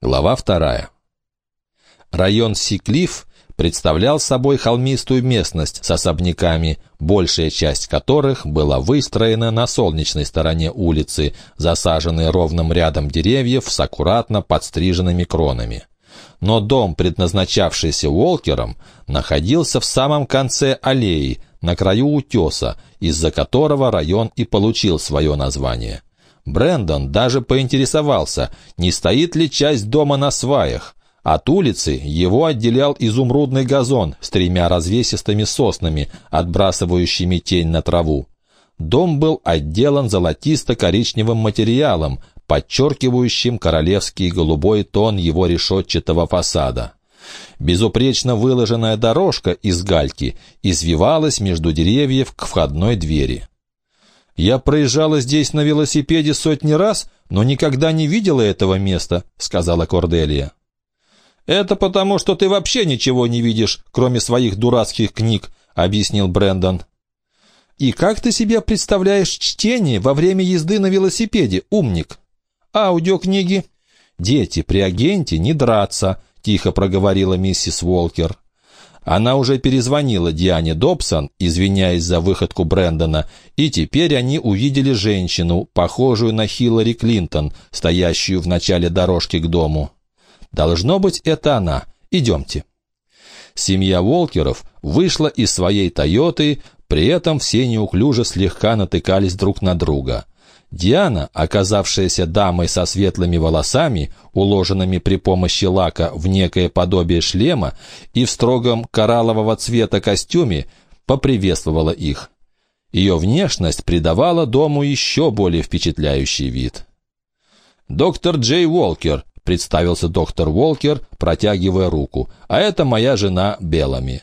Глава вторая. Район Сиклиф представлял собой холмистую местность с особняками, большая часть которых была выстроена на солнечной стороне улицы, засаженной ровным рядом деревьев с аккуратно подстриженными кронами. Но дом, предназначавшийся Уолкером, находился в самом конце аллеи, на краю утеса, из-за которого район и получил свое название. Брендон даже поинтересовался, не стоит ли часть дома на сваях. От улицы его отделял изумрудный газон с тремя развесистыми соснами, отбрасывающими тень на траву. Дом был отделан золотисто-коричневым материалом, подчеркивающим королевский голубой тон его решетчатого фасада. Безупречно выложенная дорожка из гальки извивалась между деревьев к входной двери. «Я проезжала здесь на велосипеде сотни раз, но никогда не видела этого места», — сказала Корделия. «Это потому, что ты вообще ничего не видишь, кроме своих дурацких книг», — объяснил Брэндон. «И как ты себе представляешь чтение во время езды на велосипеде, умник?» «Аудиокниги». «Дети при агенте не драться», — тихо проговорила миссис Уолкер. Она уже перезвонила Диане Добсон, извиняясь за выходку Брэндона, и теперь они увидели женщину, похожую на Хиллари Клинтон, стоящую в начале дорожки к дому. «Должно быть, это она. Идемте». Семья Волкеров вышла из своей «Тойоты», при этом все неуклюже слегка натыкались друг на друга. Диана, оказавшаяся дамой со светлыми волосами, уложенными при помощи лака в некое подобие шлема и в строгом кораллового цвета костюме, поприветствовала их. Ее внешность придавала дому еще более впечатляющий вид. «Доктор Джей Уолкер», — представился доктор Уолкер, протягивая руку, «а это моя жена Белами».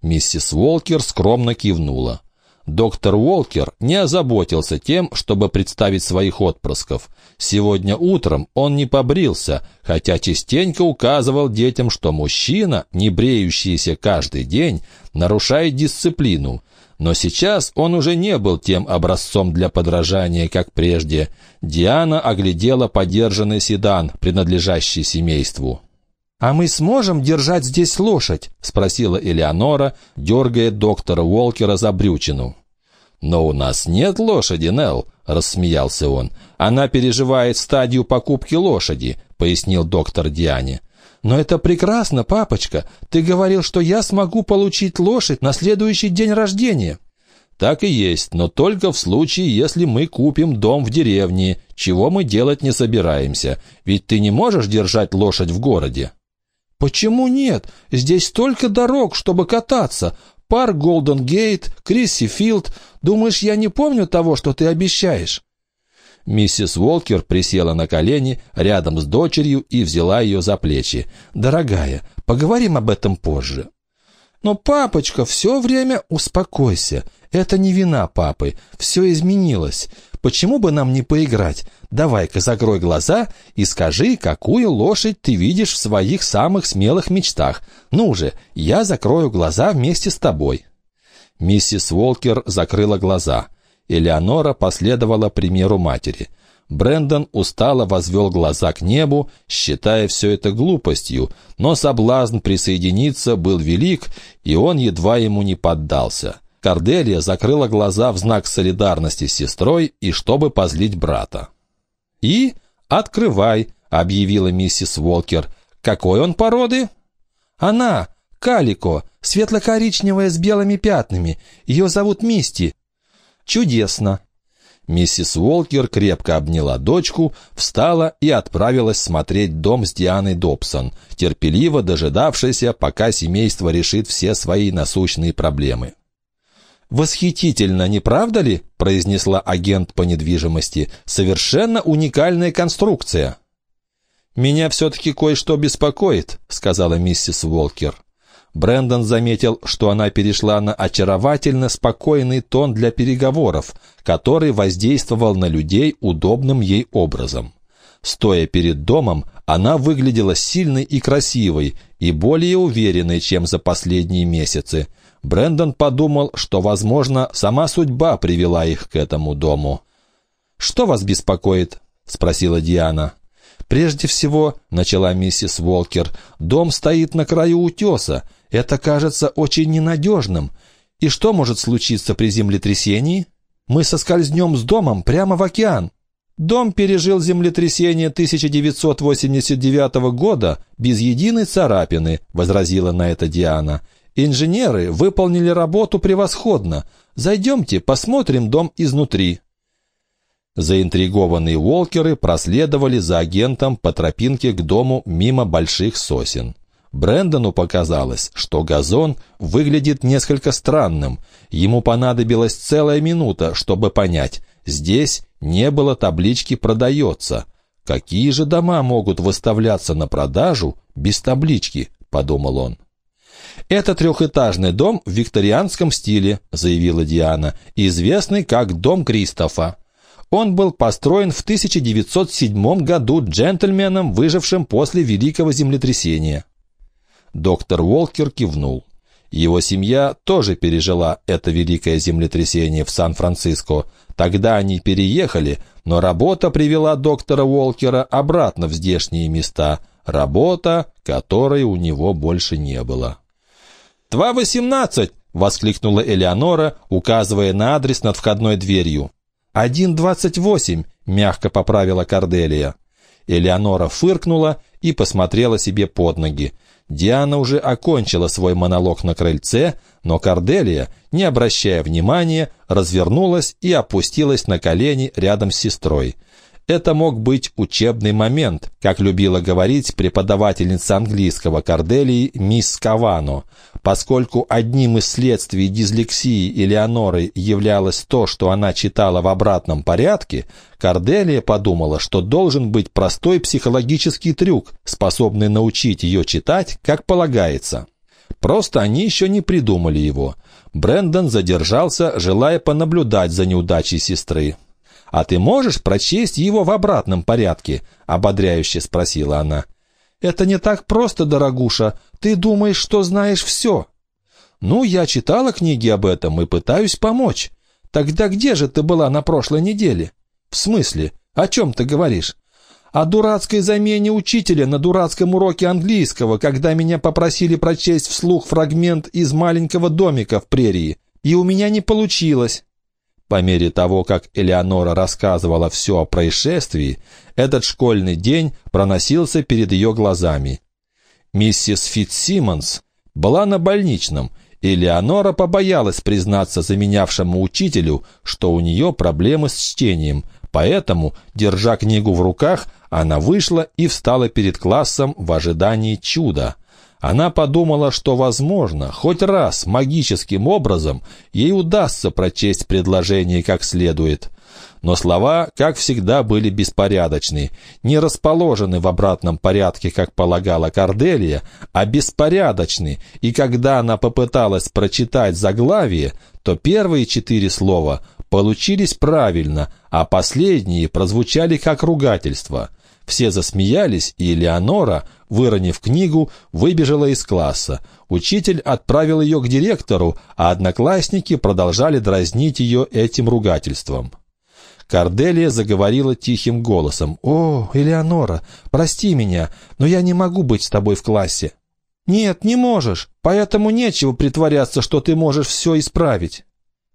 Миссис Уолкер скромно кивнула. Доктор Уолкер не озаботился тем, чтобы представить своих отпрысков. Сегодня утром он не побрился, хотя частенько указывал детям, что мужчина, не бреющийся каждый день, нарушает дисциплину. Но сейчас он уже не был тем образцом для подражания, как прежде. Диана оглядела подержанный седан, принадлежащий семейству. «А мы сможем держать здесь лошадь?» — спросила Элеонора, дергая доктора Уолкера за брючину. «Но у нас нет лошади, Нелл», — рассмеялся он. «Она переживает стадию покупки лошади», — пояснил доктор Диане. «Но это прекрасно, папочка. Ты говорил, что я смогу получить лошадь на следующий день рождения». «Так и есть, но только в случае, если мы купим дом в деревне, чего мы делать не собираемся. Ведь ты не можешь держать лошадь в городе». «Почему нет? Здесь столько дорог, чтобы кататься. Парк Голден Гейт, Крисси Филд. Думаешь, я не помню того, что ты обещаешь?» Миссис Уолкер присела на колени рядом с дочерью и взяла ее за плечи. «Дорогая, поговорим об этом позже». «Но, папочка, все время успокойся. Это не вина папы. Все изменилось. Почему бы нам не поиграть? Давай-ка закрой глаза и скажи, какую лошадь ты видишь в своих самых смелых мечтах. Ну же, я закрою глаза вместе с тобой». Миссис Волкер закрыла глаза. Элеонора последовала примеру матери. Брендон устало возвел глаза к небу, считая все это глупостью, но соблазн присоединиться был велик, и он едва ему не поддался. Корделия закрыла глаза в знак солидарности с сестрой и чтобы позлить брата. «И открывай», — объявила миссис Волкер. «Какой он породы?» «Она, Калико, светло-коричневая с белыми пятнами. Ее зовут Мисти». «Чудесно». Миссис Волкер крепко обняла дочку, встала и отправилась смотреть дом с Дианой Добсон, терпеливо дожидавшейся, пока семейство решит все свои насущные проблемы. «Восхитительно, не правда ли?» – произнесла агент по недвижимости. «Совершенно уникальная конструкция». «Меня все-таки кое-что беспокоит», – сказала миссис Волкер. Брендон заметил, что она перешла на очаровательно спокойный тон для переговоров, который воздействовал на людей удобным ей образом. Стоя перед домом, она выглядела сильной и красивой, и более уверенной, чем за последние месяцы – Брендон подумал, что, возможно, сама судьба привела их к этому дому. «Что вас беспокоит?» — спросила Диана. «Прежде всего», — начала миссис Волкер, — «дом стоит на краю утеса. Это кажется очень ненадежным. И что может случиться при землетрясении? Мы соскользнем с домом прямо в океан. Дом пережил землетрясение 1989 года без единой царапины, возразила на это Диана. Инженеры выполнили работу превосходно. Зайдемте, посмотрим дом изнутри. Заинтригованные Уолкеры проследовали за агентом по тропинке к дому мимо больших сосен. Брэндону показалось, что газон выглядит несколько странным. Ему понадобилась целая минута, чтобы понять, здесь не было таблички «Продается». «Какие же дома могут выставляться на продажу без таблички?» — подумал он. «Это трехэтажный дом в викторианском стиле», — заявила Диана, известный как «Дом Кристофа». Он был построен в 1907 году джентльменом, выжившим после Великого землетрясения. Доктор Уолкер кивнул. Его семья тоже пережила это великое землетрясение в Сан-Франциско. Тогда они переехали, но работа привела доктора Уолкера обратно в здешние места. Работа, которой у него больше не было. «Два восемнадцать!» — воскликнула Элеонора, указывая на адрес над входной дверью. «Один двадцать восемь!» — мягко поправила Корделия. Элеонора фыркнула и посмотрела себе под ноги. Диана уже окончила свой монолог на крыльце, но Корделия, не обращая внимания, развернулась и опустилась на колени рядом с сестрой. Это мог быть учебный момент, как любила говорить преподавательница английского Корделии мисс Кавано. Поскольку одним из следствий дислексии Элеоноры являлось то, что она читала в обратном порядке, Корделия подумала, что должен быть простой психологический трюк, способный научить ее читать, как полагается. Просто они еще не придумали его. Брендон задержался, желая понаблюдать за неудачей сестры. «А ты можешь прочесть его в обратном порядке?» — ободряюще спросила она. «Это не так просто, дорогуша. Ты думаешь, что знаешь все». «Ну, я читала книги об этом и пытаюсь помочь. Тогда где же ты была на прошлой неделе?» «В смысле? О чем ты говоришь?» «О дурацкой замене учителя на дурацком уроке английского, когда меня попросили прочесть вслух фрагмент из маленького домика в прерии. И у меня не получилось. По мере того, как Элеонора рассказывала все о происшествии, этот школьный день проносился перед ее глазами. Миссис Фитсимонс была на больничном, и Элеонора побоялась признаться заменявшему учителю, что у нее проблемы с чтением, поэтому, держа книгу в руках, она вышла и встала перед классом в ожидании чуда – она подумала, что, возможно, хоть раз магическим образом ей удастся прочесть предложение как следует. Но слова, как всегда, были беспорядочны, не расположены в обратном порядке, как полагала Корделия, а беспорядочны, и когда она попыталась прочитать заглавие, то первые четыре слова получились правильно, а последние прозвучали как ругательство – все засмеялись, и Элеонора, выронив книгу, выбежала из класса. Учитель отправил ее к директору, а одноклассники продолжали дразнить ее этим ругательством. Корделия заговорила тихим голосом. «О, Элеонора, прости меня, но я не могу быть с тобой в классе». «Нет, не можешь, поэтому нечего притворяться, что ты можешь все исправить».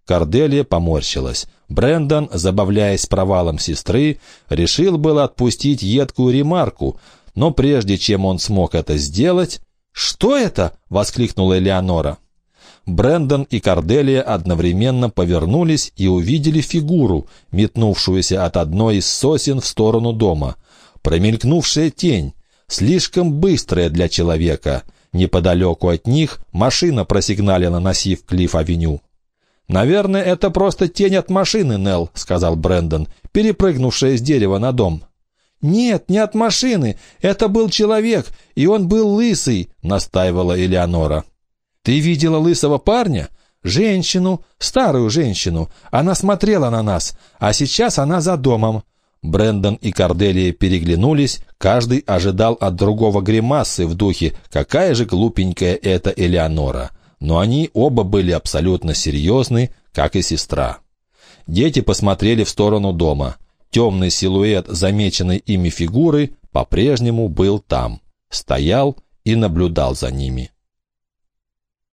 Корделия поморщилась. Брендон, забавляясь провалом сестры, решил было отпустить едкую ремарку, но прежде чем он смог это сделать... «Что это?» — воскликнула Элеонора. Брендон и Корделия одновременно повернулись и увидели фигуру, метнувшуюся от одной из сосен в сторону дома. Промелькнувшая тень, слишком быстрая для человека. Неподалеку от них машина просигналила на Сив-Клифф-авеню. «Наверное, это просто тень от машины, Нелл», — сказал Брэндон, перепрыгнувшая с дерева на дом. «Нет, не от машины. Это был человек, и он был лысый», — настаивала Элеонора. «Ты видела лысого парня?» «Женщину, старую женщину. Она смотрела на нас, а сейчас она за домом». Брендон и Корделия переглянулись, каждый ожидал от другого гримасы в духе «Какая же глупенькая эта Элеонора!» но они оба были абсолютно серьезны, как и сестра. Дети посмотрели в сторону дома. Темный силуэт замеченной ими фигуры по-прежнему был там, стоял и наблюдал за ними.